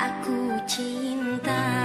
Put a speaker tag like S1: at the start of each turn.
S1: aku cinta.